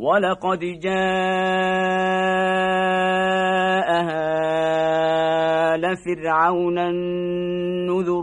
ولقد جاءها لفرعون النذر